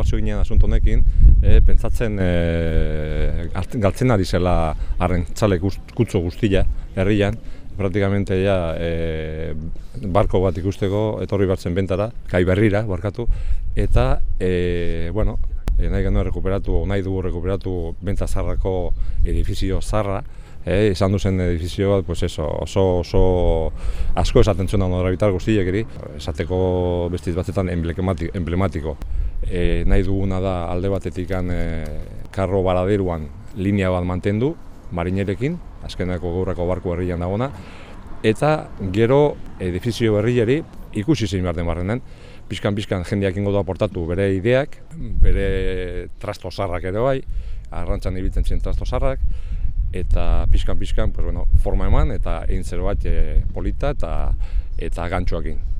gogazio ginen asunto honekin, e, pentsatzen e, galtzen ari zela arren txale kutzo guztia herrian, praktikamente ja e, barko bat ikusteko etorri batzen bentara, kai berrira, barkatu, eta, e, bueno, e, nahi genuen rekuperatu, nahi dugu rekuperatu benta zarrako edifizio zarra, e, izan duzen edifizio bat, pues eso, oso, oso asko esaten zuen bitar guztiek eri, esateko bestiz batzetan emblematiko. E, nahi duguna da alde batetik e, karro baraderuan linea bat mantendu, marinerekin, azkeneko gaurrako barku herrian dagona, eta gero edifizio berriari ikusi zein behar den barrenen, pixkan-pixkan jendeak ingo da aportatu bere ideak, bere trasto zarrak ere bai, arrantzan ibiltzen ziren trasto zarrak, eta pixkan-pixkan pues, bueno, forma eman eta egin zer bat e, polita eta, eta gantxoakin.